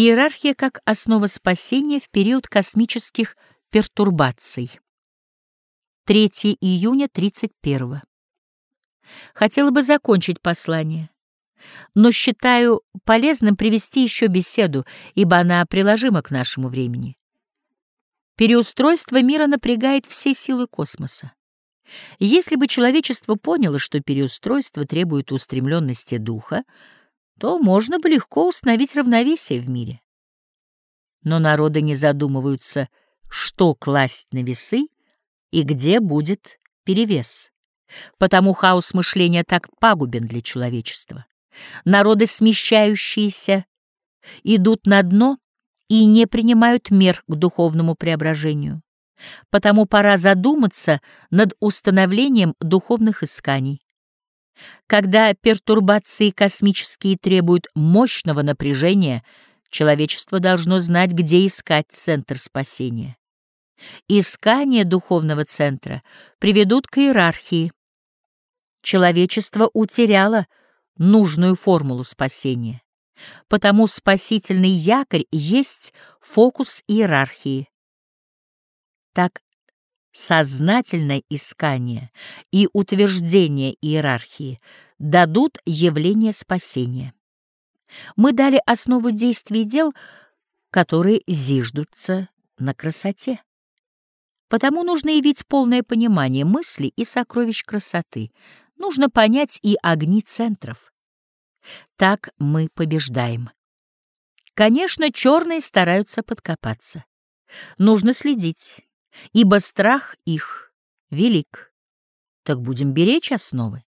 Иерархия как основа спасения в период космических пертурбаций. 3 июня 31. Хотела бы закончить послание, но считаю полезным привести еще беседу, ибо она приложима к нашему времени. Переустройство мира напрягает все силы космоса. Если бы человечество поняло, что переустройство требует устремленности духа, то можно бы легко установить равновесие в мире. Но народы не задумываются, что класть на весы и где будет перевес. Потому хаос мышления так пагубен для человечества. Народы, смещающиеся, идут на дно и не принимают мер к духовному преображению. Потому пора задуматься над установлением духовных исканий. Когда пертурбации космические требуют мощного напряжения, человечество должно знать, где искать центр спасения. Искания духовного центра приведут к иерархии. Человечество утеряло нужную формулу спасения. Потому спасительный якорь есть фокус иерархии. Так сознательное искание и утверждение иерархии дадут явление спасения. Мы дали основу действий дел, которые зиждутся на красоте. Потому нужно явить полное понимание мысли и сокровищ красоты. Нужно понять и огни центров. Так мы побеждаем. Конечно, черные стараются подкопаться. Нужно следить ибо страх их велик. Так будем беречь основы.